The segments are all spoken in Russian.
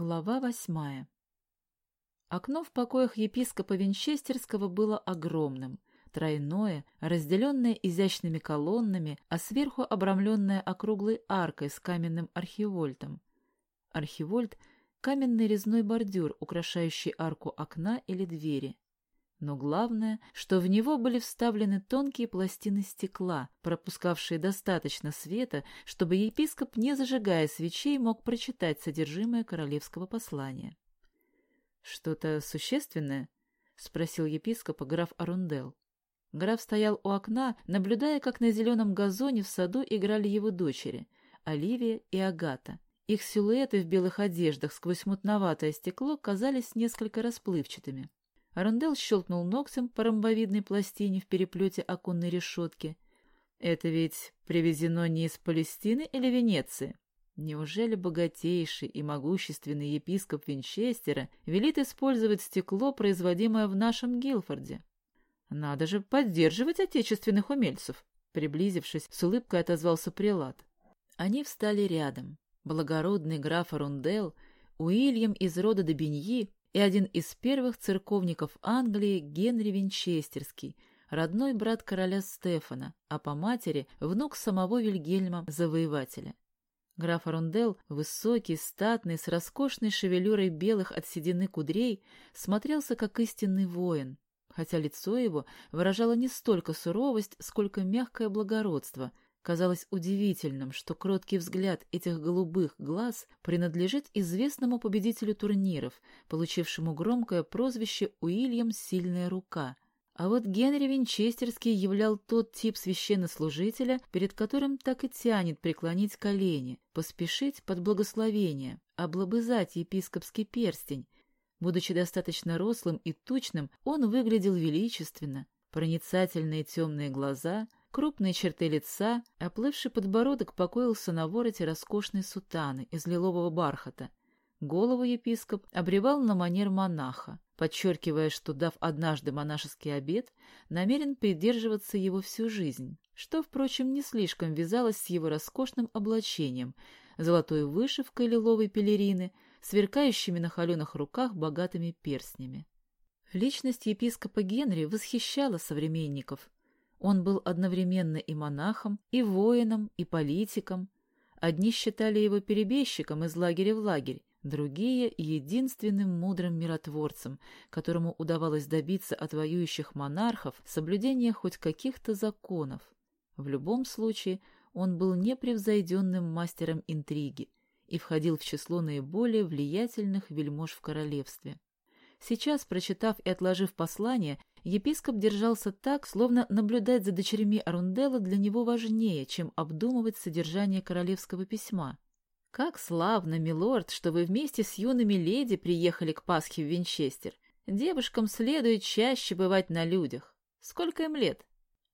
Глава восьмая Окно в покоях епископа Винчестерского было огромным, тройное, разделенное изящными колоннами, а сверху обрамленное округлой аркой с каменным архивольтом. Архивольт — каменный резной бордюр, украшающий арку окна или двери. Но главное, что в него были вставлены тонкие пластины стекла, пропускавшие достаточно света, чтобы епископ, не зажигая свечей, мог прочитать содержимое королевского послания. «Что-то существенное?» — спросил епископа граф Арундел. Граф стоял у окна, наблюдая, как на зеленом газоне в саду играли его дочери — Оливия и Агата. Их силуэты в белых одеждах сквозь мутноватое стекло казались несколько расплывчатыми. Арандел щелкнул ногтем по ромбовидной пластине в переплете оконной решетки. «Это ведь привезено не из Палестины или Венеции? Неужели богатейший и могущественный епископ Винчестера велит использовать стекло, производимое в нашем Гилфорде? Надо же поддерживать отечественных умельцев!» Приблизившись, с улыбкой отозвался прилад. Они встали рядом. Благородный граф Арундел, Уильям из рода Добиньи и один из первых церковников Англии Генри Винчестерский, родной брат короля Стефана, а по матери внук самого Вильгельма Завоевателя. Граф Арундел, высокий, статный, с роскошной шевелюрой белых от седины кудрей, смотрелся как истинный воин, хотя лицо его выражало не столько суровость, сколько мягкое благородство — Казалось удивительным, что кроткий взгляд этих голубых глаз принадлежит известному победителю турниров, получившему громкое прозвище Уильям «Сильная рука». А вот Генри Винчестерский являл тот тип священнослужителя, перед которым так и тянет преклонить колени, поспешить под благословение, облобызать епископский перстень. Будучи достаточно рослым и тучным, он выглядел величественно. Проницательные темные глаза — Крупные черты лица, оплывший подбородок покоился на вороте роскошной сутаны из лилового бархата. Голову епископ обревал на манер монаха, подчеркивая, что, дав однажды монашеский обет, намерен придерживаться его всю жизнь, что, впрочем, не слишком вязалось с его роскошным облачением, золотой вышивкой лиловой пелерины, сверкающими на холеных руках богатыми перстнями. Личность епископа Генри восхищала современников, он был одновременно и монахом, и воином, и политиком. Одни считали его перебежчиком из лагеря в лагерь, другие — единственным мудрым миротворцем, которому удавалось добиться от воюющих монархов соблюдения хоть каких-то законов. В любом случае, он был непревзойденным мастером интриги и входил в число наиболее влиятельных вельмож в королевстве. Сейчас, прочитав и отложив послание, епископ держался так, словно наблюдать за дочерьми Арунделла для него важнее, чем обдумывать содержание королевского письма. «Как славно, милорд, что вы вместе с юными леди приехали к Пасхе в Винчестер. Девушкам следует чаще бывать на людях. Сколько им лет?»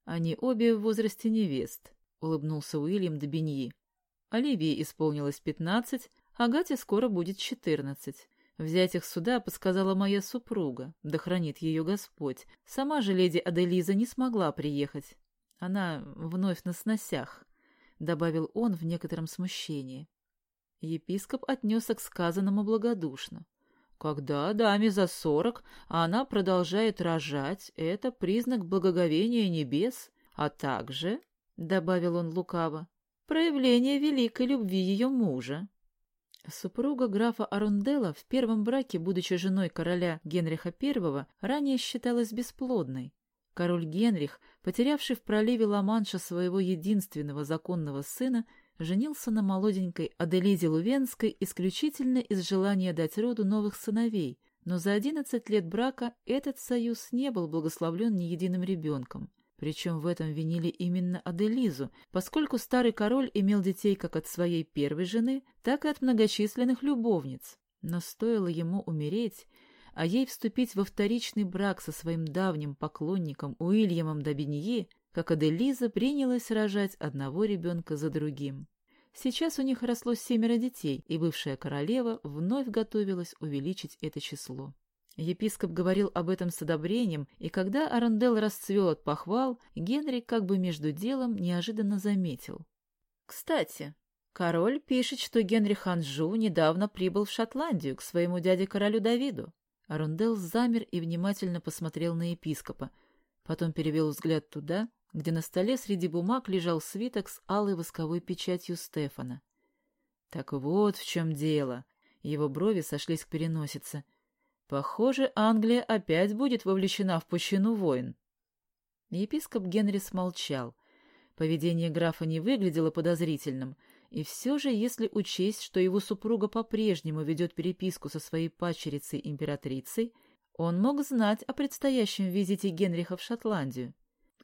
«Они обе в возрасте невест», — улыбнулся Уильям Добиньи. Оливии исполнилось пятнадцать, а Гате скоро будет четырнадцать. Взять их сюда подсказала моя супруга, да хранит ее Господь. Сама же леди Аделиза не смогла приехать. Она вновь на сносях, — добавил он в некотором смущении. Епископ отнесся к сказанному благодушно. Когда даме за сорок, а она продолжает рожать, это признак благоговения небес, а также, — добавил он лукаво, — проявление великой любви ее мужа. Супруга графа Арунделла в первом браке, будучи женой короля Генриха I, ранее считалась бесплодной. Король Генрих, потерявший в проливе Ла-Манша своего единственного законного сына, женился на молоденькой Аделиде Лувенской исключительно из желания дать роду новых сыновей, но за одиннадцать лет брака этот союз не был благословлен ни единым ребенком. Причем в этом винили именно Аделизу, поскольку старый король имел детей как от своей первой жены, так и от многочисленных любовниц. Но стоило ему умереть, а ей вступить во вторичный брак со своим давним поклонником Уильямом Добиньи, как Аделиза принялась рожать одного ребенка за другим. Сейчас у них росло семеро детей, и бывшая королева вновь готовилась увеличить это число. Епископ говорил об этом с одобрением, и когда Арандел расцвел от похвал, Генри как бы между делом неожиданно заметил. «Кстати, Король пишет, что Генрих Анжу недавно прибыл в Шотландию к своему дяде-королю Давиду. Арундел замер и внимательно посмотрел на епископа. Потом перевел взгляд туда, где на столе среди бумаг лежал свиток с алой восковой печатью Стефана. Так вот в чем дело. Его брови сошлись к переносице. Похоже, Англия опять будет вовлечена в пучину войн. Епископ Генри смолчал. Поведение графа не выглядело подозрительным — и все же, если учесть, что его супруга по-прежнему ведет переписку со своей падчерицей-императрицей, он мог знать о предстоящем визите Генриха в Шотландию.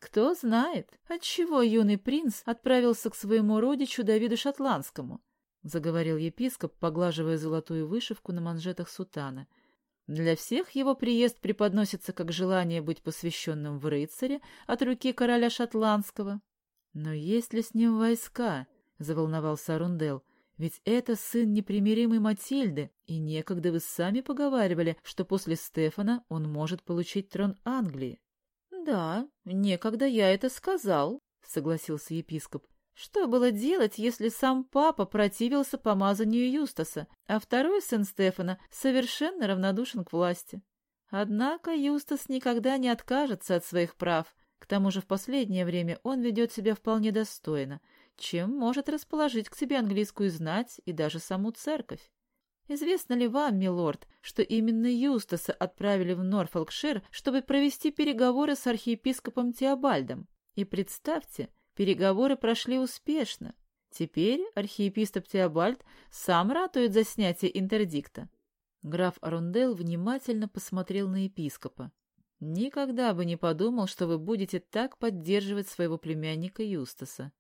Кто знает, отчего юный принц отправился к своему родичу Давиду Шотландскому, заговорил епископ, поглаживая золотую вышивку на манжетах сутана. Для всех его приезд преподносится как желание быть посвященным в рыцаре от руки короля Шотландского. Но есть ли с ним войска? заволновался Арундел. Ведь это сын непримиримой Матильды, и некогда вы сами поговаривали, что после Стефана он может получить трон Англии. — Да, некогда я это сказал, — согласился епископ. Что было делать, если сам папа противился помазанию Юстаса, а второй сын Стефана совершенно равнодушен к власти? Однако Юстас никогда не откажется от своих прав. К тому же в последнее время он ведет себя вполне достойно — чем может расположить к себе английскую знать и даже саму церковь. Известно ли вам, милорд, что именно Юстаса отправили в Норфолкшир, чтобы провести переговоры с архиепископом Теобальдом? И представьте, переговоры прошли успешно. Теперь архиепископ Теобальд сам ратует за снятие интердикта. Граф Арундел внимательно посмотрел на епископа. «Никогда бы не подумал, что вы будете так поддерживать своего племянника Юстаса.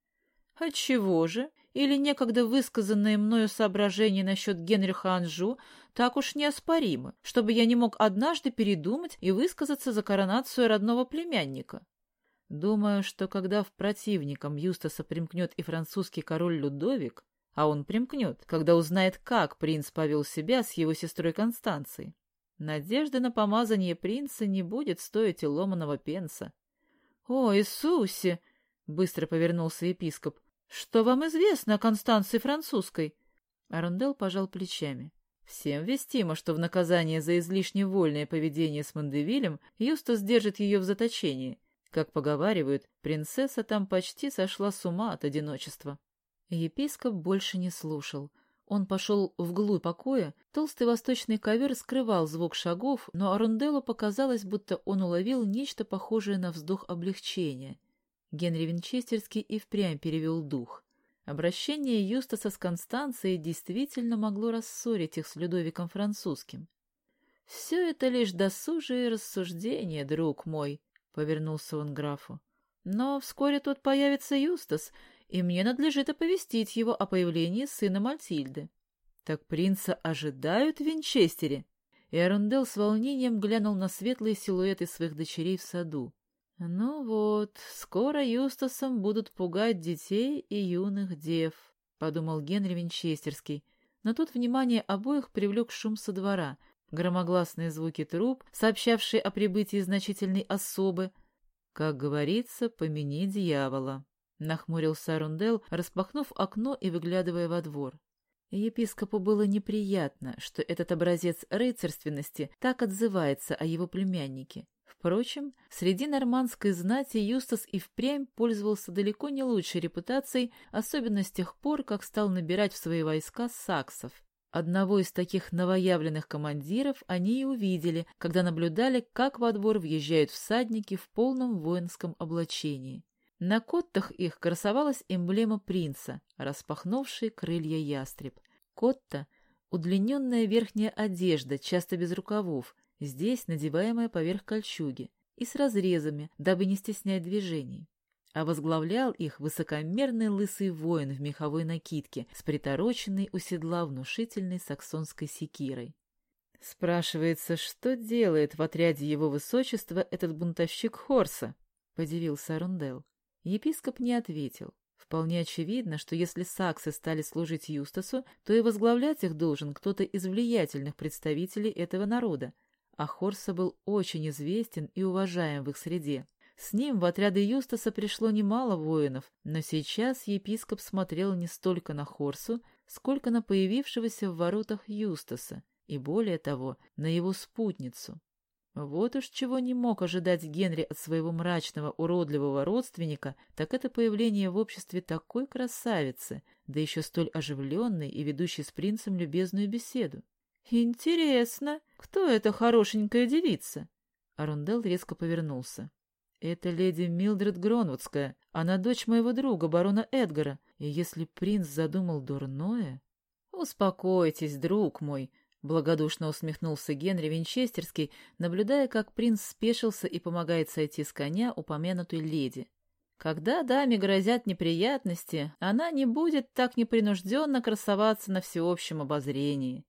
Отчего же? Или некогда высказанные мною соображения насчет Генриха Анжу так уж неоспоримы, чтобы я не мог однажды передумать и высказаться за коронацию родного племянника? Думаю, что когда в противником Юстаса примкнет и французский король Людовик, а он примкнет, когда узнает, как принц повел себя с его сестрой Констанцией, надежда на помазание принца не будет стоить и ломаного пенса. — О, Иисусе! — быстро повернулся епископ. «Что вам известно о Констанции Французской?» Арундел пожал плечами. Всем вестимо, что в наказание за излишне вольное поведение с Мандевилем Юстас держит ее в заточении. Как поговаривают, принцесса там почти сошла с ума от одиночества. Епископ больше не слушал. Он пошел вглубь покоя, толстый восточный ковер скрывал звук шагов, но Арунделу показалось, будто он уловил нечто похожее на вздох облегчения — Генри Винчестерский и впрямь перевел дух. Обращение Юстаса с Констанцией действительно могло рассорить их с Людовиком Французским. «Все это лишь досужие рассуждения, друг мой», — повернулся он графу. «Но вскоре тут появится Юстас, и мне надлежит оповестить его о появлении сына Мальтильды». «Так принца ожидают в Винчестере?» И Арундел с волнением глянул на светлые силуэты своих дочерей в саду. «Ну вот, скоро Юстасом будут пугать детей и юных дев», — подумал Генри Винчестерский. Но тут внимание обоих привлек шум со двора, громогласные звуки труб, сообщавшие о прибытии значительной особы. «Как говорится, помяни дьявола», — нахмурился Арундел, распахнув окно и выглядывая во двор. Епископу было неприятно, что этот образец рыцарственности так отзывается о его племяннике. Впрочем, среди нормандской знати Юстас и впрямь пользовался далеко не лучшей репутацией, особенно с тех пор, как стал набирать в свои войска саксов. Одного из таких новоявленных командиров они и увидели, когда наблюдали, как во двор въезжают всадники в полном воинском облачении. На коттах их красовалась эмблема принца, распахнувший крылья ястреб. Котта — удлиненная верхняя одежда, часто без рукавов, здесь надеваемая поверх кольчуги, и с разрезами, дабы не стеснять движений. А возглавлял их высокомерный лысый воин в меховой накидке с притороченной у седла внушительной саксонской секирой. Спрашивается, что делает в отряде его высочества этот бунтовщик Хорса? — подивился Арундел. Епископ не ответил. Вполне очевидно, что если саксы стали служить Юстасу, то и возглавлять их должен кто-то из влиятельных представителей этого народа, а Хорса был очень известен и уважаем в их среде. С ним в отряды Юстаса пришло немало воинов, но сейчас епископ смотрел не столько на Хорсу, сколько на появившегося в воротах Юстаса, и более того, на его спутницу. Вот уж чего не мог ожидать Генри от своего мрачного, уродливого родственника, так это появление в обществе такой красавицы, да еще столь оживленной и ведущей с принцем любезную беседу. «Интересно, кто эта хорошенькая девица?» Арундел резко повернулся. «Это леди Милдред Гронвудская. Она дочь моего друга, барона Эдгара. И если принц задумал дурное...» «Успокойтесь, друг мой», — благодушно усмехнулся Генри Винчестерский, наблюдая, как принц спешился и помогает сойти с коня упомянутой леди. Когда даме грозят неприятности, она не будет так непринужденно красоваться на всеобщем обозрении.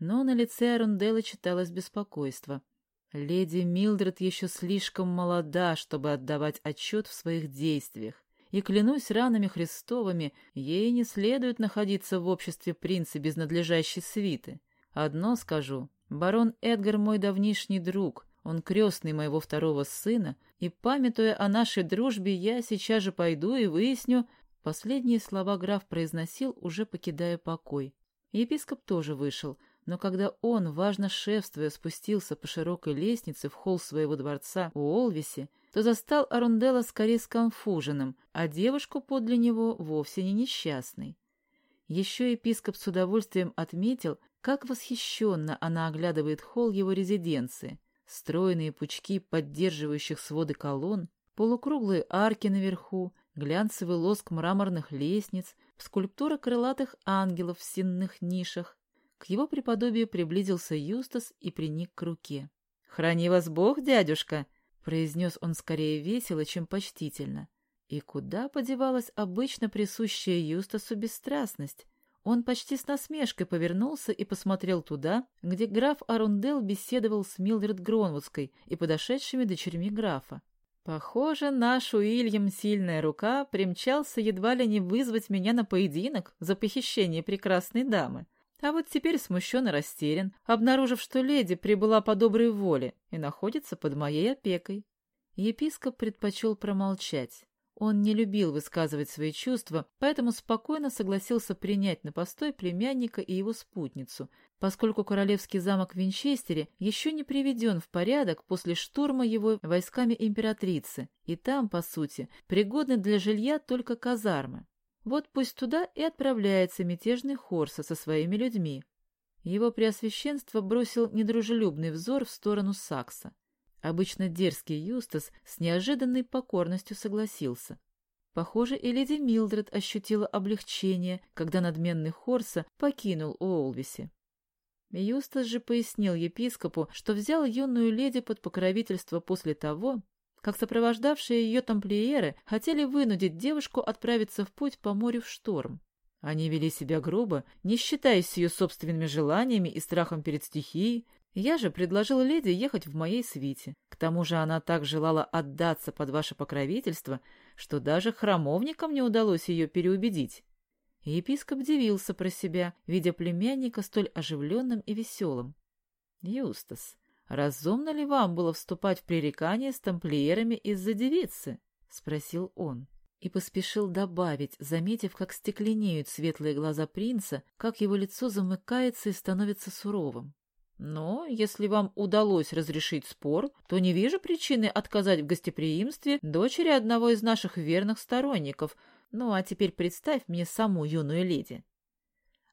Но на лице Арунделла читалось беспокойство. Леди Милдред еще слишком молода, чтобы отдавать отчет в своих действиях, и, клянусь ранами Христовыми, ей не следует находиться в обществе принца без надлежащей свиты. Одно скажу, барон Эдгар мой давнишний друг, он крестный моего второго сына, и, памятуя о нашей дружбе, я сейчас же пойду и выясню... Последние слова граф произносил, уже покидая покой. Епископ тоже вышел — но когда он, важно шефствуя, спустился по широкой лестнице в холл своего дворца у Олвиси, то застал Арунделла скорее сконфуженным, а девушку подле него вовсе не несчастной. Еще епископ с удовольствием отметил, как восхищенно она оглядывает холл его резиденции. Стройные пучки поддерживающих своды колонн, полукруглые арки наверху, глянцевый лоск мраморных лестниц, скульптура крылатых ангелов в сенных нишах, к его преподобию приблизился Юстас и приник к руке. «Храни вас Бог, дядюшка!» — произнес он скорее весело, чем почтительно. И куда подевалась обычно присущая Юстасу бесстрастность? Он почти с насмешкой повернулся и посмотрел туда, где граф Арундел беседовал с Милдред Гронвудской и подошедшими дочерьми графа. Похоже, наш Уильям Сильная Рука примчался едва ли не вызвать меня на поединок за похищение прекрасной дамы. А вот теперь смущен и растерян, обнаружив, что леди прибыла по доброй воле и находится под моей опекой. Епископ предпочел промолчать. Он не любил высказывать свои чувства, поэтому спокойно согласился принять на постой племянника и его спутницу, поскольку королевский замок Винчестере еще не приведен в порядок после штурма его войсками императрицы, и там, по сути, пригодны для жилья только казармы. Вот пусть туда и отправляется мятежный Хорса со своими людьми. Его преосвященство бросил недружелюбный взор в сторону Сакса. Обычно дерзкий Юстас с неожиданной покорностью согласился. Похоже, и леди Милдред ощутила облегчение, когда надменный Хорса покинул Уолвиси. Юстас же пояснил епископу, что взял юную леди под покровительство после того, как сопровождавшие ее тамплиеры хотели вынудить девушку отправиться в путь по морю в шторм. Они вели себя грубо, не считаясь с ее собственными желаниями и страхом перед стихией. Я же предложил леди ехать в моей свите. К тому же она так желала отдаться под ваше покровительство, что даже храмовникам не удалось ее переубедить. епископ дивился про себя, видя племянника столь оживленным и веселым. «Юстас, разумно ли вам было вступать в пререкание с тамплиерами из-за девицы?» — спросил он. И поспешил добавить, заметив, как стекленеют светлые глаза принца, как его лицо замыкается и становится суровым. «Но если вам удалось разрешить спор, то не вижу причины отказать в гостеприимстве дочери одного из наших верных сторонников. Ну а теперь представь мне саму юную леди».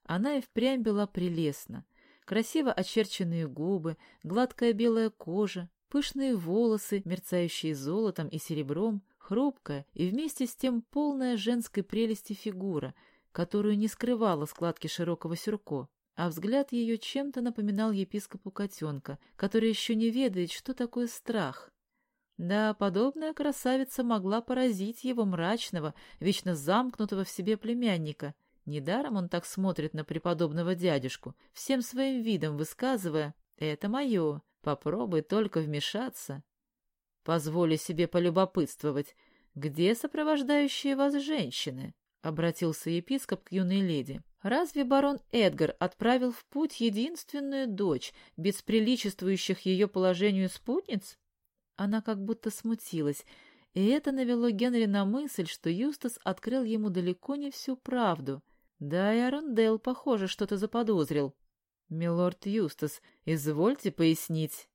Она и впрямь была прелестна, красиво очерченные губы, гладкая белая кожа, пышные волосы, мерцающие золотом и серебром, хрупкая и вместе с тем полная женской прелести фигура, которую не скрывала складки широкого сюрко, а взгляд ее чем-то напоминал епископу котенка, который еще не ведает, что такое страх. Да, подобная красавица могла поразить его мрачного, вечно замкнутого в себе племянника — Недаром он так смотрит на преподобного дядюшку, всем своим видом высказывая «это мое, попробуй только вмешаться». Позволю себе полюбопытствовать, где сопровождающие вас женщины? — обратился епископ к юной леди. «Разве барон Эдгар отправил в путь единственную дочь, без приличествующих ее положению спутниц?» Она как будто смутилась, и это навело Генри на мысль, что Юстас открыл ему далеко не всю правду. Да и Арундел, похоже, что-то заподозрил. «Милорд Юстас, извольте пояснить».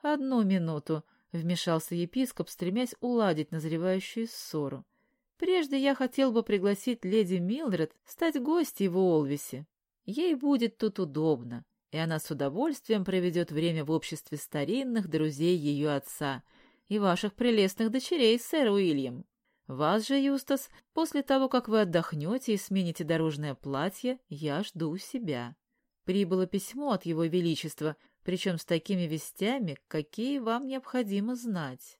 «Одну минуту», — вмешался епископ, стремясь уладить назревающую ссору. «Прежде я хотел бы пригласить леди Милдред стать гостьей в Олвисе. Ей будет тут удобно, и она с удовольствием проведет время в обществе старинных друзей ее отца и ваших прелестных дочерей, сэр Уильям. Вас же, Юстас, после того, как вы отдохнете и смените дорожное платье, я жду у себя. Прибыло письмо от его величества, причем с такими вестями, какие вам необходимо знать.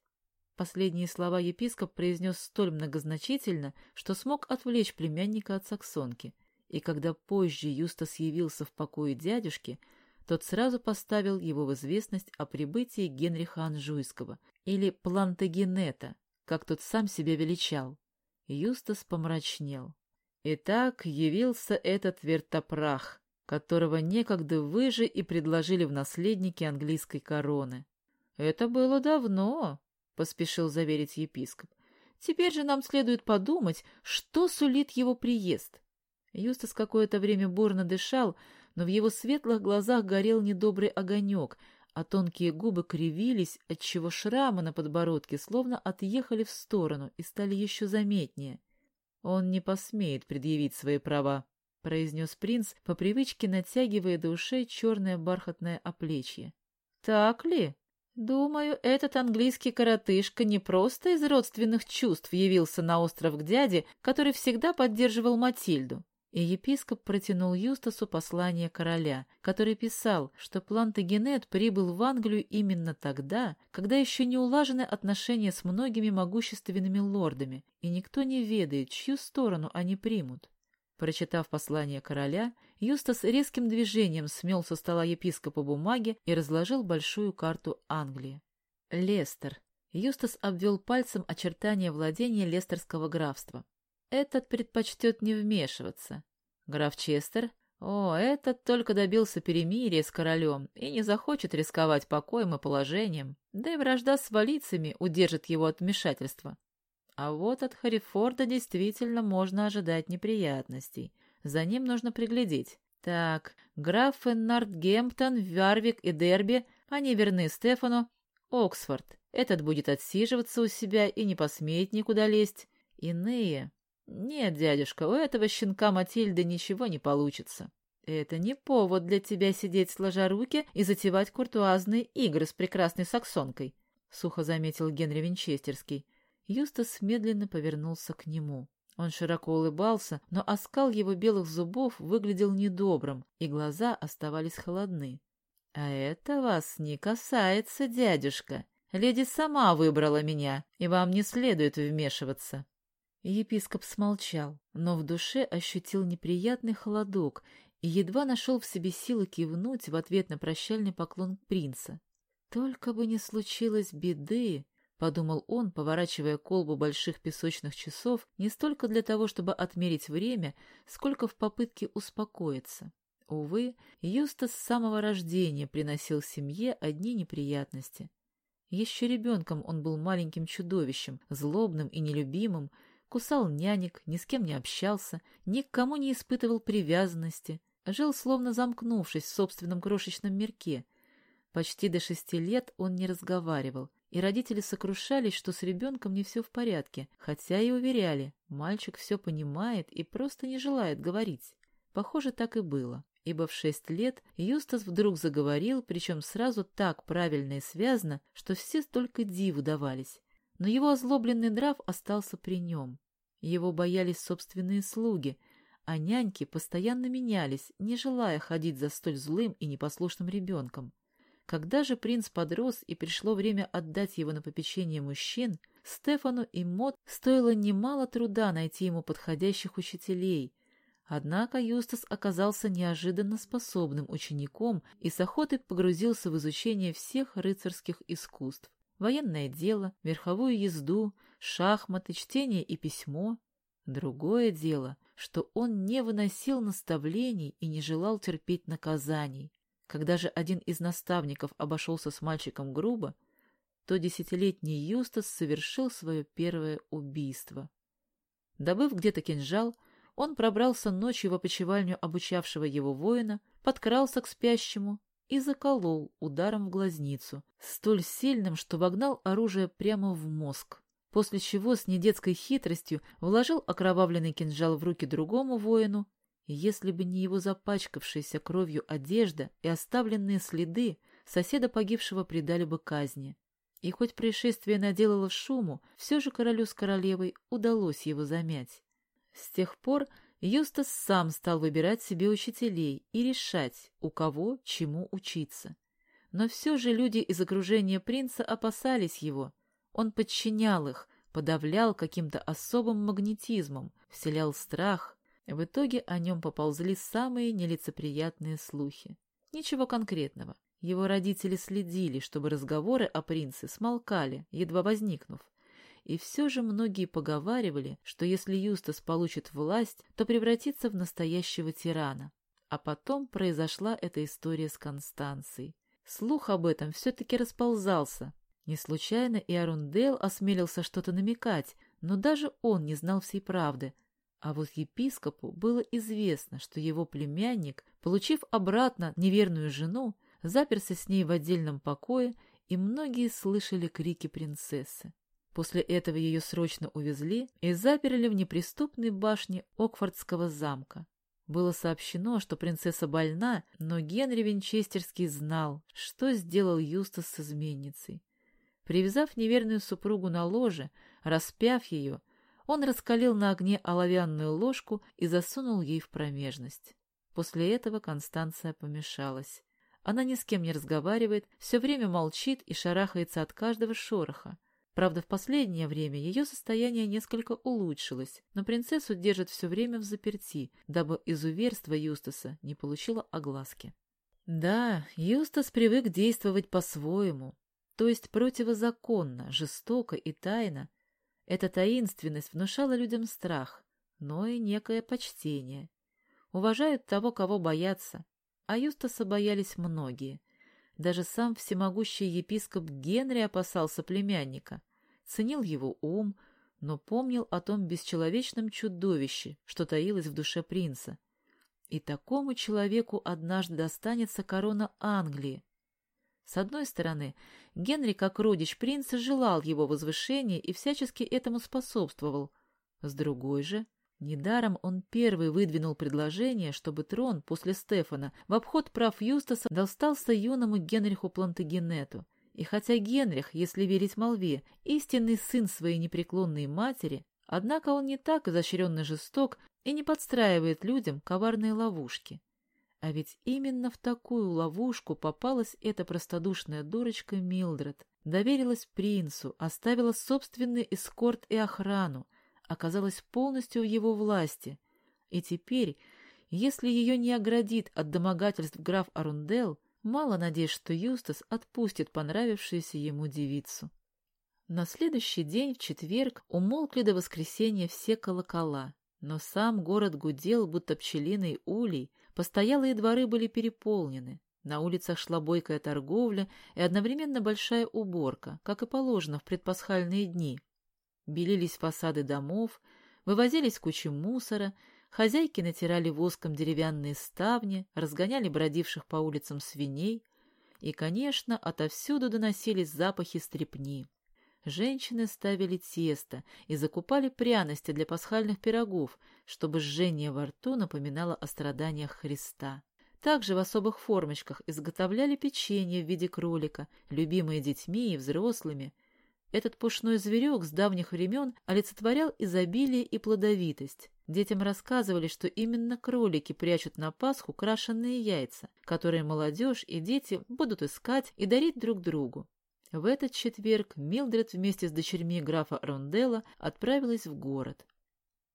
Последние слова епископ произнес столь многозначительно, что смог отвлечь племянника от саксонки, и когда позже Юстас явился в покое дядюшки, тот сразу поставил его в известность о прибытии Генриха Анжуйского, или Плантагенета, как тот сам себя величал. Юстас помрачнел. Итак, явился этот вертопрах, которого некогда вы же и предложили в наследнике английской короны. — Это было давно, — поспешил заверить епископ. — Теперь же нам следует подумать, что сулит его приезд. Юстас какое-то время бурно дышал, но в его светлых глазах горел недобрый огонек, а тонкие губы кривились, отчего шрамы на подбородке словно отъехали в сторону и стали еще заметнее. Он не посмеет предъявить свои права, — произнес принц, по привычке натягивая до ушей черное бархатное оплечье. — Так ли? Думаю, этот английский коротышка не просто из родственных чувств явился на остров к дяде, который всегда поддерживал Матильду и епископ протянул Юстасу послание короля, который писал, что Плантагенет прибыл в Англию именно тогда, когда еще не улажены отношения с многими могущественными лордами, и никто не ведает, чью сторону они примут. Прочитав послание короля, Юстас резким движением смел со стола епископа бумаги и разложил большую карту Англии. Лестер. Юстас обвел пальцем очертания владения Лестерского графства. Этот предпочтет не вмешиваться. Граф Честер? О, этот только добился перемирия с королем и не захочет рисковать покоем и положением, да и вражда с валицами удержит его от вмешательства. А вот от Харифорда действительно можно ожидать неприятностей. За ним нужно приглядеть. Так, графы Нортгемптон, Варвик и Дерби, они верны Стефану. Оксфорд, этот будет отсиживаться у себя и не посмеет никуда лезть. Иные, «Нет, дядюшка, у этого щенка Матильды ничего не получится. Это не повод для тебя сидеть сложа руки и затевать куртуазные игры с прекрасной саксонкой», — сухо заметил Генри Винчестерский. Юстас медленно повернулся к нему. Он широко улыбался, но оскал его белых зубов выглядел недобрым, и глаза оставались холодны. «А это вас не касается, дядюшка. Леди сама выбрала меня, и вам не следует вмешиваться». Епископ смолчал, но в душе ощутил неприятный холодок и едва нашел в себе силы кивнуть в ответ на прощальный поклон принца. «Только бы не случилось беды!» — подумал он, поворачивая колбу больших песочных часов не столько для того, чтобы отмерить время, сколько в попытке успокоиться. Увы, Юста с самого рождения приносил семье одни неприятности. Еще ребенком он был маленьким чудовищем, злобным и нелюбимым, кусал нянек, ни с кем не общался, ни к кому не испытывал привязанности, жил словно замкнувшись в собственном крошечном мирке. Почти до шести лет он не разговаривал, и родители сокрушались, что с ребенком не все в порядке, хотя и уверяли, мальчик все понимает и просто не желает говорить. Похоже, так и было, ибо в шесть лет Юстас вдруг заговорил, причем сразу так правильно и связно, что все только диву давались. Но его озлобленный нрав остался при нем. Его боялись собственные слуги, а няньки постоянно менялись, не желая ходить за столь злым и непослушным ребенком. Когда же принц подрос и пришло время отдать его на попечение мужчин, Стефану и Мот стоило немало труда найти ему подходящих учителей. Однако Юстас оказался неожиданно способным учеником и с охотой погрузился в изучение всех рыцарских искусств. Военное дело, верховую езду, шахматы, чтение и письмо. Другое дело, что он не выносил наставлений и не желал терпеть наказаний. Когда же один из наставников обошелся с мальчиком грубо, то десятилетний Юстас совершил свое первое убийство. Добыв где-то кинжал, он пробрался ночью в опочивальню обучавшего его воина, подкрался к спящему и заколол ударом в глазницу, столь сильным, что вогнал оружие прямо в мозг, после чего с недетской хитростью вложил окровавленный кинжал в руки другому воину, и если бы не его запачкавшаяся кровью одежда и оставленные следы, соседа погибшего предали бы казни. И хоть происшествие наделало шуму, все же королю с королевой удалось его замять. С тех пор Юстас сам стал выбирать себе учителей и решать, у кого чему учиться. Но все же люди из окружения принца опасались его. Он подчинял их, подавлял каким-то особым магнетизмом, вселял страх. В итоге о нем поползли самые нелицеприятные слухи. Ничего конкретного. Его родители следили, чтобы разговоры о принце смолкали, едва возникнув. И все же многие поговаривали, что если Юстас получит власть, то превратится в настоящего тирана. А потом произошла эта история с Констанцией. Слух об этом все-таки расползался. Не случайно и Арундел осмелился что-то намекать, но даже он не знал всей правды. А вот епископу было известно, что его племянник, получив обратно неверную жену, заперся с ней в отдельном покое, и многие слышали крики принцессы. После этого ее срочно увезли и заперли в неприступной башне Окфордского замка. Было сообщено, что принцесса больна, но Генри Винчестерский знал, что сделал Юстас с изменницей. Привязав неверную супругу на ложе, распяв ее, он раскалил на огне оловянную ложку и засунул ей в промежность. После этого Констанция помешалась. Она ни с кем не разговаривает, все время молчит и шарахается от каждого шороха. Правда, в последнее время ее состояние несколько улучшилось, но принцессу держат все время в заперти, дабы изуверство Юстаса не получило огласки. Да, Юстас привык действовать по-своему, то есть противозаконно, жестоко и тайно. Эта таинственность внушала людям страх, но и некое почтение. Уважают того, кого боятся, а Юстаса боялись многие — даже сам всемогущий епископ Генри опасался племянника, ценил его ум, но помнил о том бесчеловечном чудовище, что таилось в душе принца. И такому человеку однажды достанется корона Англии. С одной стороны, Генри, как родич принца, желал его возвышения и всячески этому способствовал. С другой же, Недаром он первый выдвинул предложение, чтобы трон после Стефана в обход прав Юстаса достался юному Генриху Плантагенету. И хотя Генрих, если верить молве, истинный сын своей непреклонной матери, однако он не так изощренно жесток и не подстраивает людям коварные ловушки. А ведь именно в такую ловушку попалась эта простодушная дурочка Милдред. Доверилась принцу, оставила собственный эскорт и охрану, оказалась полностью в его власти, и теперь, если ее не оградит от домогательств граф Арундел, мало надежд, что Юстас отпустит понравившуюся ему девицу. На следующий день, в четверг, умолкли до воскресенья все колокола, но сам город гудел, будто пчелиный улей, постоялые дворы были переполнены, на улицах шла бойкая торговля и одновременно большая уборка, как и положено в предпасхальные дни, Белились фасады домов, вывозились кучи мусора, хозяйки натирали воском деревянные ставни, разгоняли бродивших по улицам свиней, и, конечно, отовсюду доносились запахи стрепни. Женщины ставили тесто и закупали пряности для пасхальных пирогов, чтобы жжение во рту напоминало о страданиях Христа. Также в особых формочках изготовляли печенье в виде кролика, любимые детьми и взрослыми, этот пушной зверек с давних времен олицетворял изобилие и плодовитость. Детям рассказывали, что именно кролики прячут на Пасху крашеные яйца, которые молодежь и дети будут искать и дарить друг другу. В этот четверг Милдред вместе с дочерьми графа Ронделла отправилась в город.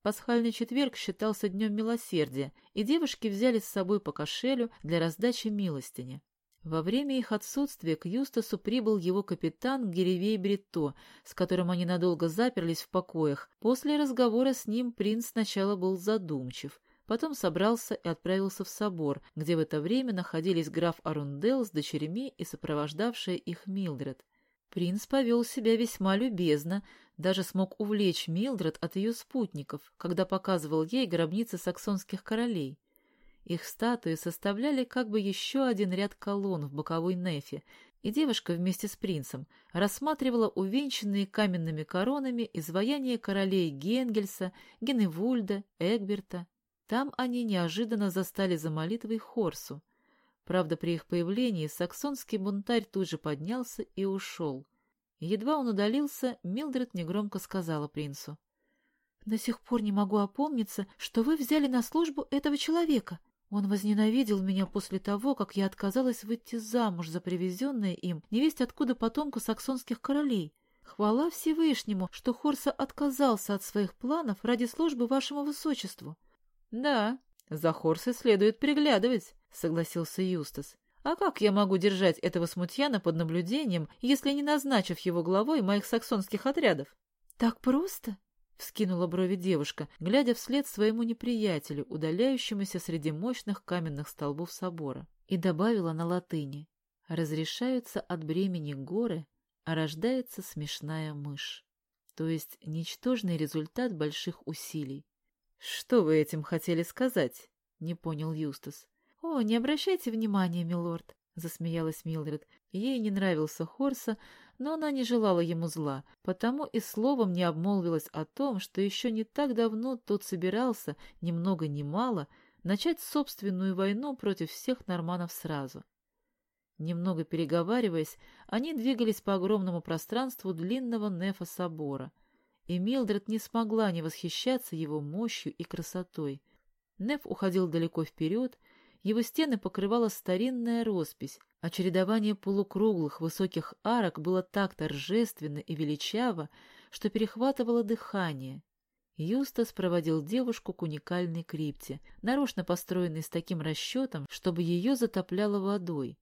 Пасхальный четверг считался днем милосердия, и девушки взяли с собой по кошелю для раздачи милостыни. Во время их отсутствия к Юстасу прибыл его капитан Геревей Бритто, с которым они надолго заперлись в покоях. После разговора с ним принц сначала был задумчив, потом собрался и отправился в собор, где в это время находились граф Арундел с дочерьми и сопровождавшая их Милдред. Принц повел себя весьма любезно, даже смог увлечь Милдред от ее спутников, когда показывал ей гробницы саксонских королей. Их статуи составляли как бы еще один ряд колонн в боковой нефе, и девушка вместе с принцем рассматривала увенчанные каменными коронами изваяния королей Генгельса, Геневульда, Эгберта. Там они неожиданно застали за молитвой Хорсу. Правда, при их появлении саксонский бунтарь тут же поднялся и ушел. Едва он удалился, Милдред негромко сказала принцу. — До сих пор не могу опомниться, что вы взяли на службу этого человека. Он возненавидел меня после того, как я отказалась выйти замуж за привезенное им невесть откуда потомка саксонских королей. Хвала Всевышнему, что Хорса отказался от своих планов ради службы вашему высочеству. — Да, за Хорсой следует приглядывать, — согласился Юстас. — А как я могу держать этого смутьяна под наблюдением, если не назначив его главой моих саксонских отрядов? — Так просто? Вскинула брови девушка, глядя вслед своему неприятелю, удаляющемуся среди мощных каменных столбов собора, и добавила на латыни «Разрешаются от бремени горы, а рождается смешная мышь». То есть ничтожный результат больших усилий. «Что вы этим хотели сказать?» — не понял Юстас. «О, не обращайте внимания, милорд», — засмеялась Милдред. Ей не нравился Хорса, но она не желала ему зла, потому и словом не обмолвилась о том, что еще не так давно тот собирался, ни много ни мало, начать собственную войну против всех норманов сразу. Немного переговариваясь, они двигались по огромному пространству длинного нефа собора, и Милдред не смогла не восхищаться его мощью и красотой. Неф уходил далеко вперед, его стены покрывала старинная роспись, а чередование полукруглых высоких арок было так торжественно и величаво, что перехватывало дыхание. Юстас проводил девушку к уникальной крипте, нарочно построенной с таким расчетом, чтобы ее затопляло водой.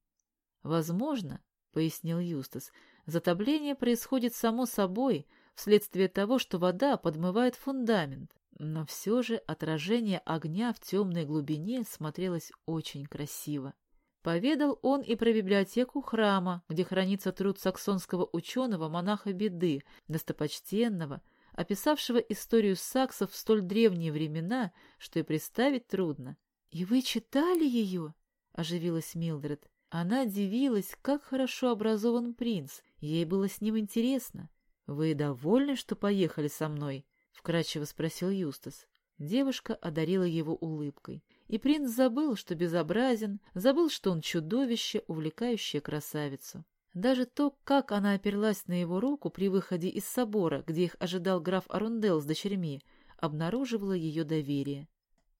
«Возможно, — пояснил Юстас, — затопление происходит само собой, вследствие того, что вода подмывает фундамент. Но все же отражение огня в темной глубине смотрелось очень красиво. Поведал он и про библиотеку храма, где хранится труд саксонского ученого монаха Беды, достопочтенного, описавшего историю саксов в столь древние времена, что и представить трудно. — И вы читали ее? — оживилась Милдред. Она дивилась, как хорошо образован принц, ей было с ним интересно. — Вы довольны, что поехали со мной? Вкрадчиво спросил Юстас. Девушка одарила его улыбкой. И принц забыл, что безобразен, забыл, что он чудовище, увлекающее красавицу. Даже то, как она оперлась на его руку при выходе из собора, где их ожидал граф Арундел с дочерьми, обнаруживало ее доверие.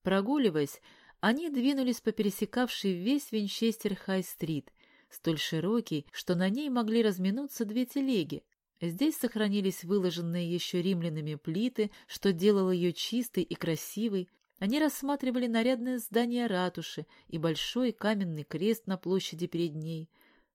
Прогуливаясь, они двинулись по пересекавшей весь Винчестер Хай-стрит, столь широкий, что на ней могли разминуться две телеги, Здесь сохранились выложенные еще римлянами плиты, что делало ее чистой и красивой. Они рассматривали нарядное здание ратуши и большой каменный крест на площади перед ней.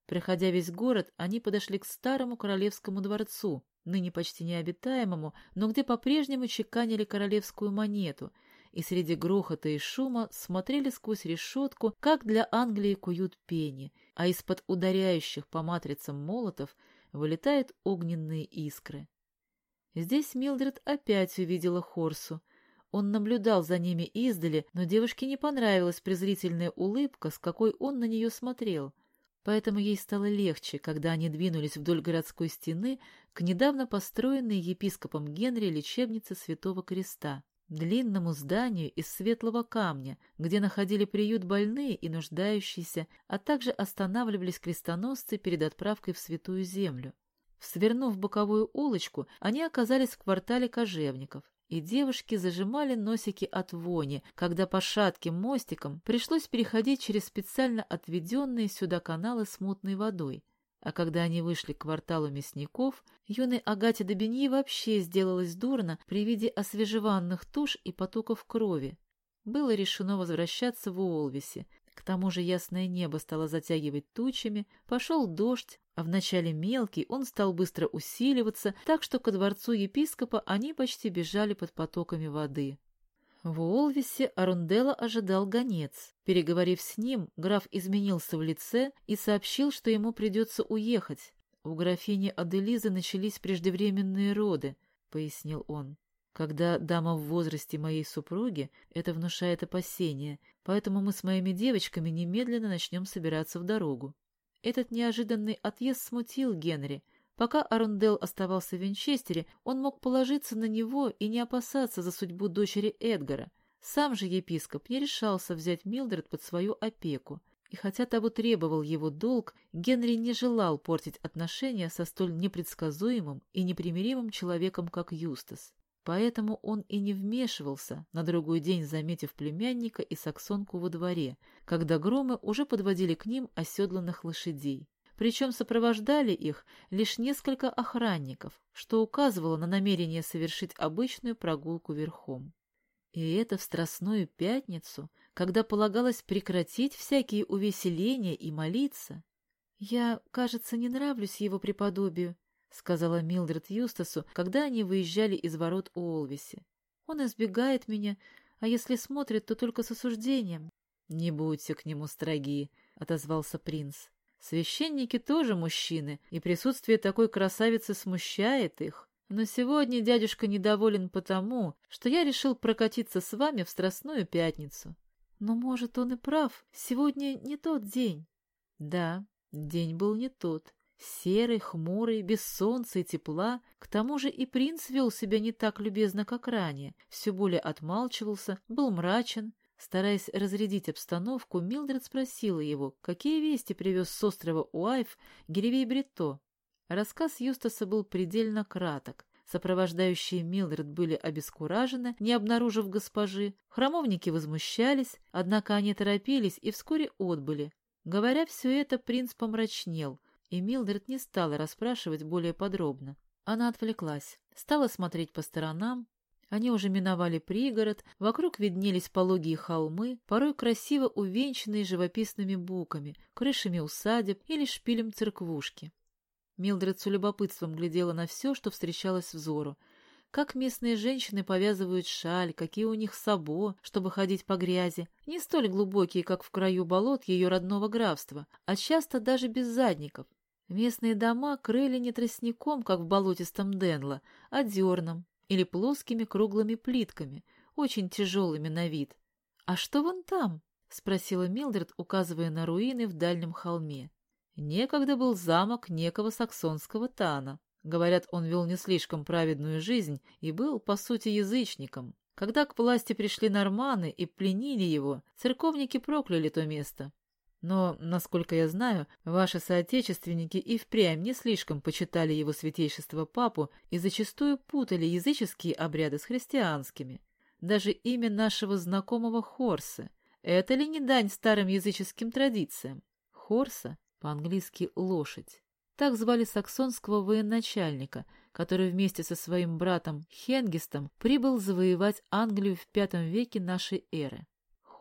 Проходя весь город, они подошли к старому королевскому дворцу, ныне почти необитаемому, но где по-прежнему чеканили королевскую монету, и среди грохота и шума смотрели сквозь решетку, как для Англии куют пени, а из-под ударяющих по матрицам молотов – вылетают огненные искры. Здесь Милдред опять увидела Хорсу. Он наблюдал за ними издали, но девушке не понравилась презрительная улыбка, с какой он на нее смотрел. Поэтому ей стало легче, когда они двинулись вдоль городской стены к недавно построенной епископом Генри лечебнице Святого Креста длинному зданию из светлого камня, где находили приют больные и нуждающиеся, а также останавливались крестоносцы перед отправкой в Святую Землю. Свернув боковую улочку, они оказались в квартале кожевников, и девушки зажимали носики от вони, когда по шатким мостикам пришлось переходить через специально отведенные сюда каналы с мутной водой. А когда они вышли к кварталу мясников, юной Агате Добеньи вообще сделалось дурно при виде освежеванных туш и потоков крови. Было решено возвращаться в Уолвисе. К тому же ясное небо стало затягивать тучами, пошел дождь, а вначале мелкий он стал быстро усиливаться, так что ко дворцу епископа они почти бежали под потоками воды. В Уолвисе Арундела ожидал гонец. Переговорив с ним, граф изменился в лице и сообщил, что ему придется уехать. У графини Аделизы начались преждевременные роды, — пояснил он. Когда дама в возрасте моей супруги, это внушает опасения, поэтому мы с моими девочками немедленно начнем собираться в дорогу. Этот неожиданный отъезд смутил Генри. Пока Арундел оставался в Винчестере, он мог положиться на него и не опасаться за судьбу дочери Эдгара. Сам же епископ не решался взять Милдред под свою опеку. И хотя того требовал его долг, Генри не желал портить отношения со столь непредсказуемым и непримиримым человеком, как Юстас. Поэтому он и не вмешивался, на другой день заметив племянника и саксонку во дворе, когда громы уже подводили к ним оседланных лошадей. Причем сопровождали их лишь несколько охранников, что указывало на намерение совершить обычную прогулку верхом. И это в Страстную Пятницу, когда полагалось прекратить всякие увеселения и молиться. Я, кажется, не нравлюсь его преподобию, — сказала Милдред Юстасу, когда они выезжали из ворот Уолвиси. «Он избегает меня, а если смотрит, то только с осуждением». «Не будьте к нему строги», — отозвался принц. «Священники тоже мужчины, и присутствие такой красавицы смущает их. Но сегодня дядюшка недоволен потому, что я решил прокатиться с вами в Страстную Пятницу». «Но, может, он и прав. Сегодня не тот день». «Да, день был не тот. Серый, хмурый, без солнца и тепла, к тому же и принц вел себя не так любезно, как ранее, все более отмалчивался, был мрачен. Стараясь разрядить обстановку, Милдред спросила его, какие вести привез с острова Уайф Геревей Бритто. Рассказ Юстаса был предельно краток. Сопровождающие Милдред были обескуражены, не обнаружив госпожи. Храмовники возмущались, однако они торопились и вскоре отбыли. Говоря все это, принц помрачнел — и Милдред не стала расспрашивать более подробно. Она отвлеклась, стала смотреть по сторонам. Они уже миновали пригород, вокруг виднелись пологие холмы, порой красиво увенчанные живописными буками, крышами усадеб или шпилем церквушки. Милдред с любопытством глядела на все, что встречалось взору. Как местные женщины повязывают шаль, какие у них сабо, чтобы ходить по грязи, не столь глубокие, как в краю болот ее родного графства, а часто даже без задников, Местные дома крыли не тростником, как в болотистом Денло, а дерном или плоскими круглыми плитками, очень тяжелыми на вид. «А что вон там?» — спросила Милдред, указывая на руины в дальнем холме. Некогда был замок некого саксонского Тана. Говорят, он вел не слишком праведную жизнь и был, по сути, язычником. Когда к власти пришли норманы и пленили его, церковники прокляли то место. Но, насколько я знаю, ваши соотечественники и впрямь не слишком почитали его святейшество папу и зачастую путали языческие обряды с христианскими. Даже имя нашего знакомого Хорса. Это ли не дань старым языческим традициям? Хорса, по-английски «лошадь». Так звали саксонского военачальника, который вместе со своим братом Хенгистом прибыл завоевать Англию в V веке нашей эры.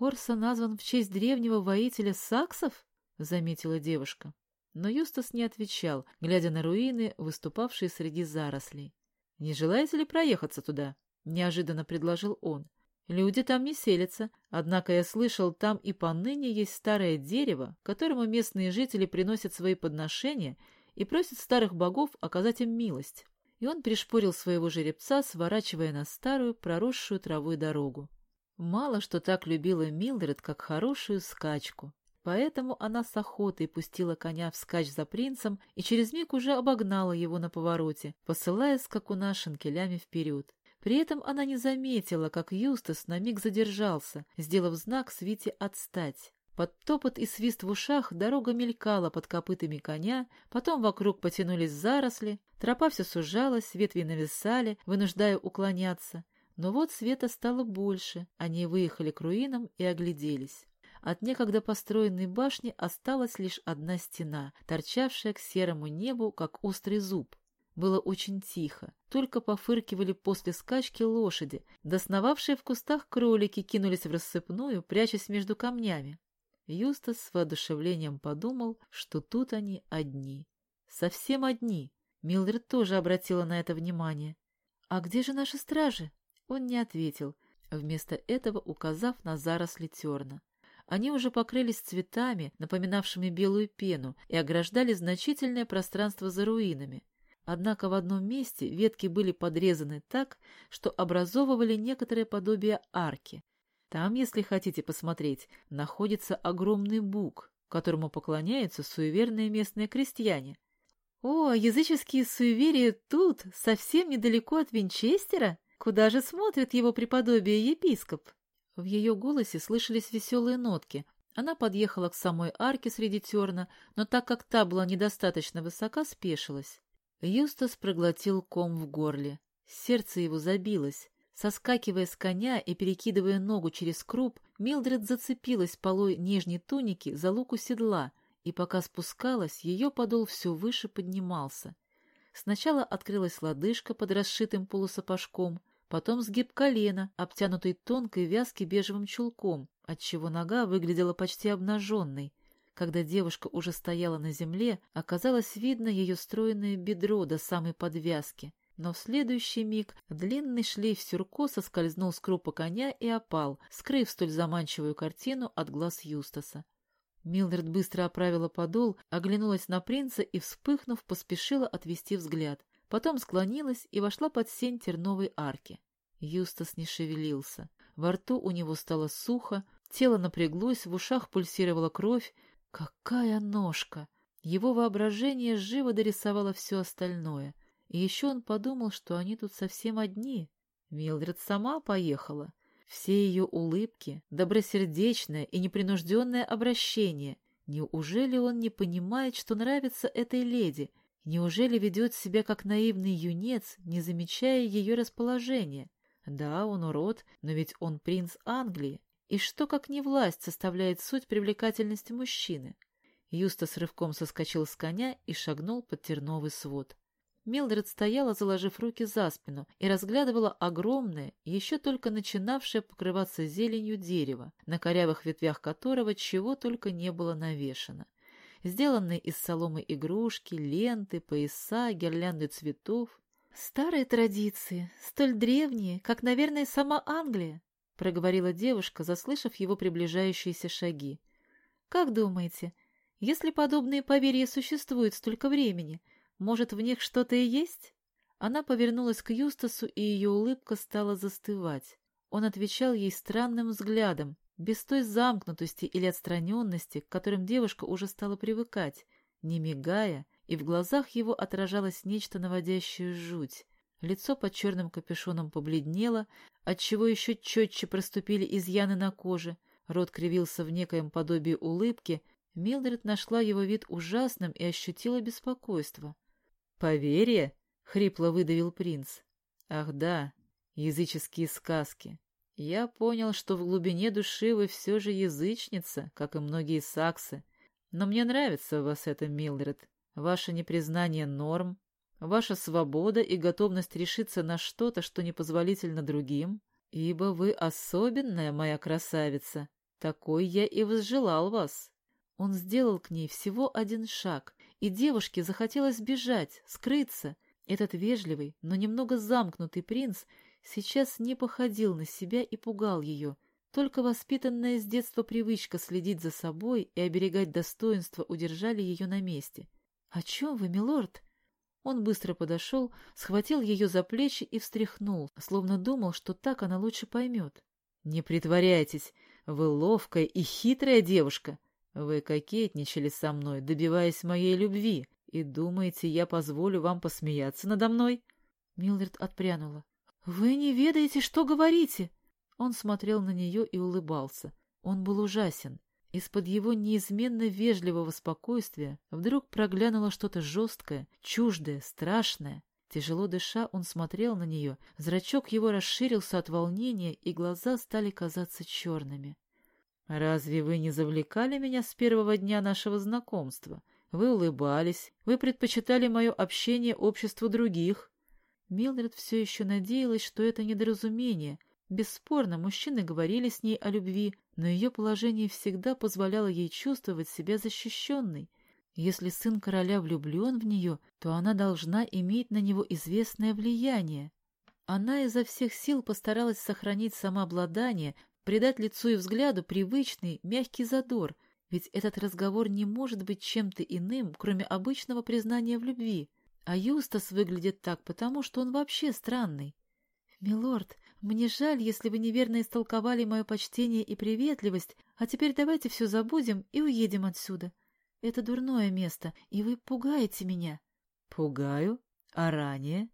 Хорса назван в честь древнего воителя саксов? — заметила девушка. Но Юстас не отвечал, глядя на руины, выступавшие среди зарослей. — Не желаете ли проехаться туда? — неожиданно предложил он. — Люди там не селятся, однако я слышал, там и поныне есть старое дерево, которому местные жители приносят свои подношения и просят старых богов оказать им милость. И он пришпорил своего жеребца, сворачивая на старую, проросшую травой дорогу. Мало что так любила Милдред, как хорошую скачку. Поэтому она с охотой пустила коня вскачь за принцем и через миг уже обогнала его на повороте, посылая скакуна шинкелями вперед. При этом она не заметила, как Юстас на миг задержался, сделав знак свите отстать. Под топот и свист в ушах дорога мелькала под копытами коня, потом вокруг потянулись заросли, тропа все сужалась, ветви нависали, вынуждая уклоняться, но вот света стало больше, они выехали к руинам и огляделись. От некогда построенной башни осталась лишь одна стена, торчавшая к серому небу, как острый зуб. Было очень тихо, только пофыркивали после скачки лошади, досновавшие в кустах кролики кинулись в рассыпную, прячась между камнями. Юстас с воодушевлением подумал, что тут они одни. Совсем одни. Милдред тоже обратила на это внимание. «А где же наши стражи?» Он не ответил, вместо этого указав на заросли терна. Они уже покрылись цветами, напоминавшими белую пену, и ограждали значительное пространство за руинами. Однако в одном месте ветки были подрезаны так, что образовывали некоторое подобие арки. Там, если хотите посмотреть, находится огромный бук, которому поклоняются суеверные местные крестьяне. «О, языческие суеверия тут, совсем недалеко от Винчестера? Куда же смотрит его преподобие епископ?» В ее голосе слышались веселые нотки. Она подъехала к самой арке среди терна, но так как та была недостаточно высока, спешилась. Юстас проглотил ком в горле. Сердце его забилось. Соскакивая с коня и перекидывая ногу через круп, Милдред зацепилась полой нижней туники за луку седла, и пока спускалась, ее подол все выше поднимался. Сначала открылась лодыжка под расшитым полусапожком, потом сгиб колена, обтянутый тонкой вязки бежевым чулком, отчего нога выглядела почти обнаженной. Когда девушка уже стояла на земле, оказалось видно ее стройное бедро до самой подвязки. Но в следующий миг длинный шлейф сюрко соскользнул с крупа коня и опал, скрыв столь заманчивую картину от глаз Юстаса. Милдред быстро оправила подол, оглянулась на принца и, вспыхнув, поспешила отвести взгляд. Потом склонилась и вошла под сень терновой арки. Юстас не шевелился. Во рту у него стало сухо, тело напряглось, в ушах пульсировала кровь. Какая ножка! Его воображение живо дорисовало все остальное. И еще он подумал, что они тут совсем одни. Милдред сама поехала. Все ее улыбки, добросердечное и непринужденное обращение. Неужели он не понимает, что нравится этой леди — Неужели ведет себя как наивный юнец, не замечая ее расположения? Да, он урод, но ведь он принц Англии. И что, как не власть, составляет суть привлекательности мужчины? Юстас рывком соскочил с коня и шагнул под терновый свод. Милдред стояла, заложив руки за спину, и разглядывала огромное, еще только начинавшее покрываться зеленью дерево, на корявых ветвях которого чего только не было навешано сделанные из соломы игрушки, ленты, пояса, гирлянды цветов. «Старые традиции, столь древние, как, наверное, сама Англия», — проговорила девушка, заслышав его приближающиеся шаги. «Как думаете, если подобные поверья существуют столько времени, может, в них что-то и есть?» Она повернулась к Юстасу, и ее улыбка стала застывать. Он отвечал ей странным взглядом, без той замкнутости или отстраненности, к которым девушка уже стала привыкать, не мигая, и в глазах его отражалось нечто наводящее жуть. Лицо под черным капюшоном побледнело, отчего еще четче проступили изъяны на коже, рот кривился в некоем подобии улыбки, Милдред нашла его вид ужасным и ощутила беспокойство. «Поверье?» — хрипло выдавил принц. «Ах да, языческие сказки. Я понял, что в глубине души вы все же язычница, как и многие саксы. Но мне нравится у вас это, Милдред. Ваше непризнание норм, ваша свобода и готовность решиться на что-то, что непозволительно другим. Ибо вы особенная, моя красавица. Такой я и возжелал вас. Он сделал к ней всего один шаг, и девушке захотелось бежать, скрыться. Этот вежливый, но немного замкнутый принц сейчас не походил на себя и пугал ее. Только воспитанная с детства привычка следить за собой и оберегать достоинство удержали ее на месте. — О чем вы, милорд? Он быстро подошел, схватил ее за плечи и встряхнул, словно думал, что так она лучше поймет. — Не притворяйтесь, вы ловкая и хитрая девушка. Вы кокетничали со мной, добиваясь моей любви, и думаете, я позволю вам посмеяться надо мной? Милдред отпрянула. «Вы не ведаете, что говорите!» Он смотрел на нее и улыбался. Он был ужасен. Из-под его неизменно вежливого спокойствия вдруг проглянуло что-то жесткое, чуждое, страшное. Тяжело дыша, он смотрел на нее, зрачок его расширился от волнения, и глаза стали казаться черными. «Разве вы не завлекали меня с первого дня нашего знакомства? Вы улыбались, вы предпочитали мое общение обществу других, Милдред все еще надеялась, что это недоразумение. Бесспорно, мужчины говорили с ней о любви, но ее положение всегда позволяло ей чувствовать себя защищенной. Если сын короля влюблен в нее, то она должна иметь на него известное влияние. Она изо всех сил постаралась сохранить самообладание, придать лицу и взгляду привычный, мягкий задор, ведь этот разговор не может быть чем-то иным, кроме обычного признания в любви. А Юстас выглядит так, потому что он вообще странный. «Милорд, мне жаль, если вы неверно истолковали мое почтение и приветливость, а теперь давайте все забудем и уедем отсюда. Это дурное место, и вы пугаете меня». «Пугаю? А ранее?»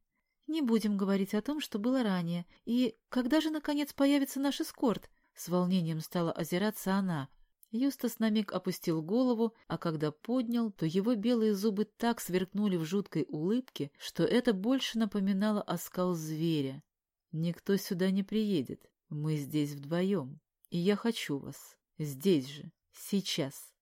«Не будем говорить о том, что было ранее. И когда же, наконец, появится наш эскорт?» С волнением стала озираться она. Юстас на миг опустил голову, а когда поднял, то его белые зубы так сверкнули в жуткой улыбке, что это больше напоминало оскал зверя. Никто сюда не приедет. Мы здесь вдвоем. И я хочу вас. Здесь же. Сейчас.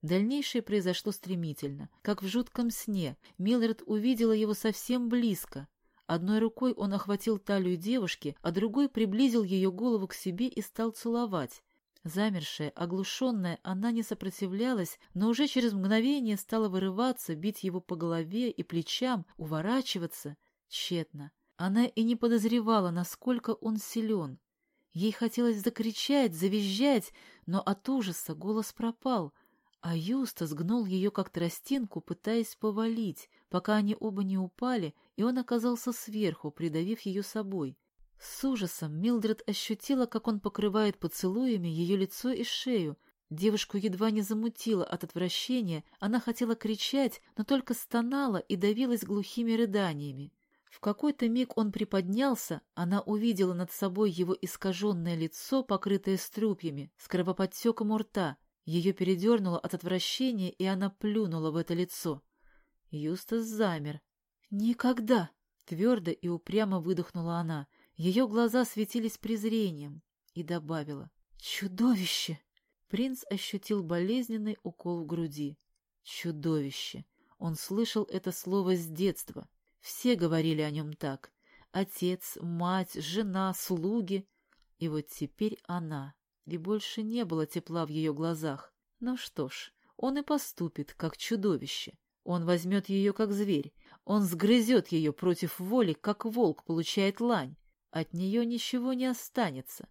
Дальнейшее произошло стремительно. Как в жутком сне, Милред увидела его совсем близко. Одной рукой он охватил талию девушки, а другой приблизил ее голову к себе и стал целовать. Замершая, оглушенная, она не сопротивлялась, но уже через мгновение стала вырываться, бить его по голове и плечам, уворачиваться. Тщетно. Она и не подозревала, насколько он силен. Ей хотелось закричать, завизжать, но от ужаса голос пропал, а Юста сгнул ее как тростинку, пытаясь повалить, пока они оба не упали, и он оказался сверху, придавив ее собой. С ужасом Милдред ощутила, как он покрывает поцелуями ее лицо и шею. Девушку едва не замутило от отвращения, она хотела кричать, но только стонала и давилась глухими рыданиями. В какой-то миг он приподнялся, она увидела над собой его искаженное лицо, покрытое струпьями, с кровоподтеком у рта. Ее передернуло от отвращения, и она плюнула в это лицо. Юстас замер. «Никогда!» — твердо и упрямо выдохнула она. Ее глаза светились презрением и добавила. «Чудовище!» Принц ощутил болезненный укол в груди. «Чудовище!» Он слышал это слово с детства. Все говорили о нем так. Отец, мать, жена, слуги. И вот теперь она. И больше не было тепла в ее глазах. Ну что ж, он и поступит, как чудовище. Он возьмет ее, как зверь. Он сгрызет ее против воли, как волк получает лань. От нее ничего не останется.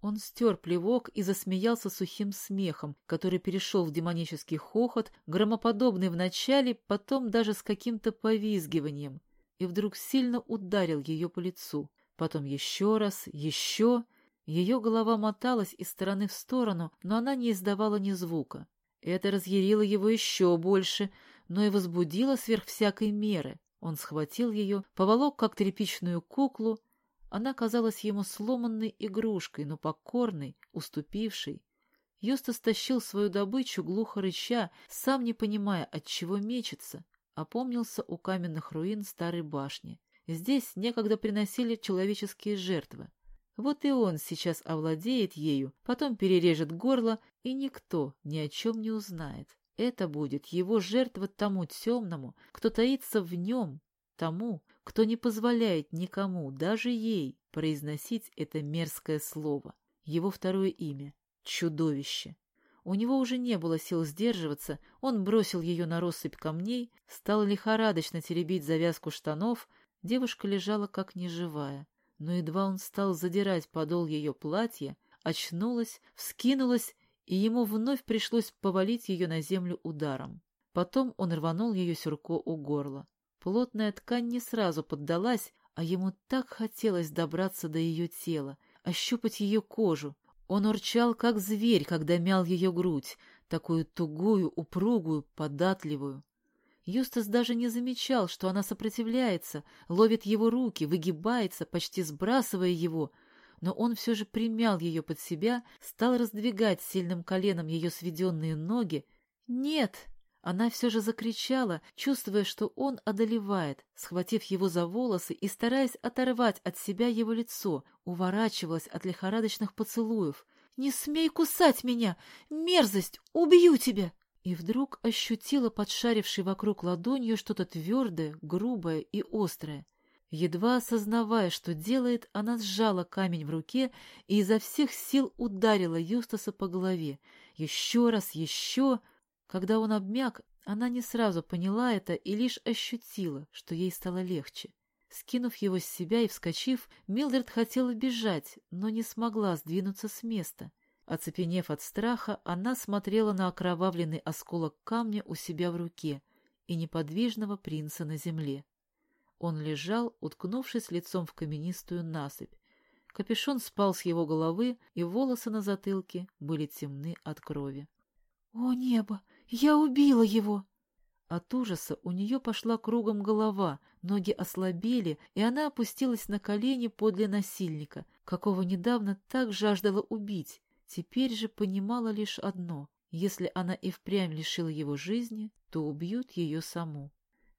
Он стер плевок и засмеялся сухим смехом, который перешел в демонический хохот, громоподобный вначале, потом даже с каким-то повизгиванием и вдруг сильно ударил ее по лицу. Потом еще раз, еще. Ее голова моталась из стороны в сторону, но она не издавала ни звука. Это разъярило его еще больше, но и возбудило сверх всякой меры. Он схватил ее, поволок как тряпичную куклу. Она казалась ему сломанной игрушкой, но покорной, уступившей. Юста стащил свою добычу, глухо рыча, сам не понимая, от чего мечется опомнился у каменных руин старой башни. Здесь некогда приносили человеческие жертвы. Вот и он сейчас овладеет ею, потом перережет горло, и никто ни о чем не узнает. Это будет его жертва тому темному, кто таится в нем, тому, кто не позволяет никому, даже ей, произносить это мерзкое слово. Его второе имя — чудовище. У него уже не было сил сдерживаться, он бросил ее на россыпь камней, стал лихорадочно теребить завязку штанов, девушка лежала как неживая. Но едва он стал задирать подол ее платья, очнулась, вскинулась, и ему вновь пришлось повалить ее на землю ударом. Потом он рванул ее сюрко у горла. Плотная ткань не сразу поддалась, а ему так хотелось добраться до ее тела, ощупать ее кожу, он урчал, как зверь, когда мял ее грудь, такую тугую, упругую, податливую. Юстас даже не замечал, что она сопротивляется, ловит его руки, выгибается, почти сбрасывая его, но он все же примял ее под себя, стал раздвигать сильным коленом ее сведенные ноги. «Нет!» Она все же закричала, чувствуя, что он одолевает, схватив его за волосы и стараясь оторвать от себя его лицо, уворачивалась от лихорадочных поцелуев. «Не смей кусать меня! Мерзость! Убью тебя!» И вдруг ощутила подшарившей вокруг ладонью что-то твердое, грубое и острое. Едва осознавая, что делает, она сжала камень в руке и изо всех сил ударила Юстаса по голове. Еще раз, еще... Когда он обмяк, она не сразу поняла это и лишь ощутила, что ей стало легче. Скинув его с себя и вскочив, Милдред хотела бежать, но не смогла сдвинуться с места. Оцепенев от страха, она смотрела на окровавленный осколок камня у себя в руке и неподвижного принца на земле. Он лежал, уткнувшись лицом в каменистую насыпь. Капюшон спал с его головы, и волосы на затылке были темны от крови. «О, небо! Я убила его!» От ужаса у нее пошла кругом голова, ноги ослабели, и она опустилась на колени подле насильника, какого недавно так жаждала убить. Теперь же понимала лишь одно — если она и впрямь лишила его жизни, то убьют ее саму.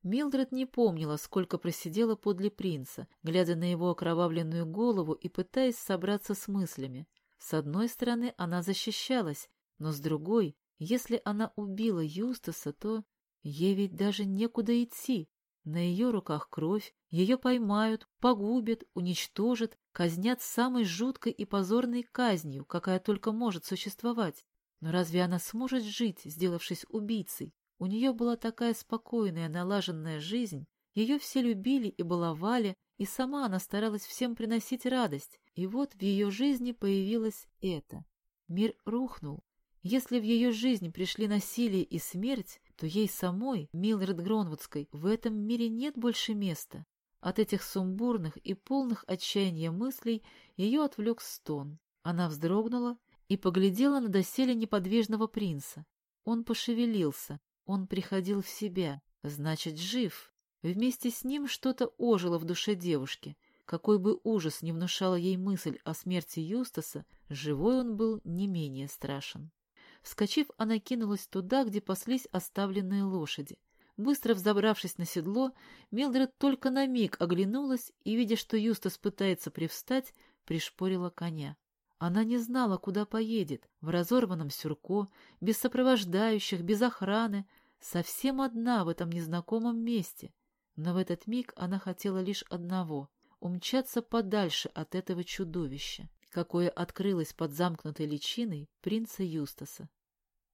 Милдред не помнила, сколько просидела подле принца, глядя на его окровавленную голову и пытаясь собраться с мыслями. С одной стороны, она защищалась, но с другой, если она убила Юстаса, то ей ведь даже некуда идти. На ее руках кровь, ее поймают, погубят, уничтожат, казнят самой жуткой и позорной казнью, какая только может существовать. Но разве она сможет жить, сделавшись убийцей? У нее была такая спокойная, налаженная жизнь, ее все любили и баловали, и сама она старалась всем приносить радость. И вот в ее жизни появилось это. Мир рухнул. Если в ее жизнь пришли насилие и смерть, то ей самой, Милред Гронвудской, в этом мире нет больше места. От этих сумбурных и полных отчаяния мыслей ее отвлек стон. Она вздрогнула и поглядела на доселе неподвижного принца. Он пошевелился, он приходил в себя, значит, жив. Вместе с ним что-то ожило в душе девушки. Какой бы ужас не внушала ей мысль о смерти Юстаса, живой он был не менее страшен. Вскочив, она кинулась туда, где паслись оставленные лошади. Быстро взобравшись на седло, Милдред только на миг оглянулась и, видя, что Юстас пытается привстать, пришпорила коня. Она не знала, куда поедет, в разорванном сюрко, без сопровождающих, без охраны, совсем одна в этом незнакомом месте. Но в этот миг она хотела лишь одного — умчаться подальше от этого чудовища, какое открылось под замкнутой личиной принца Юстаса.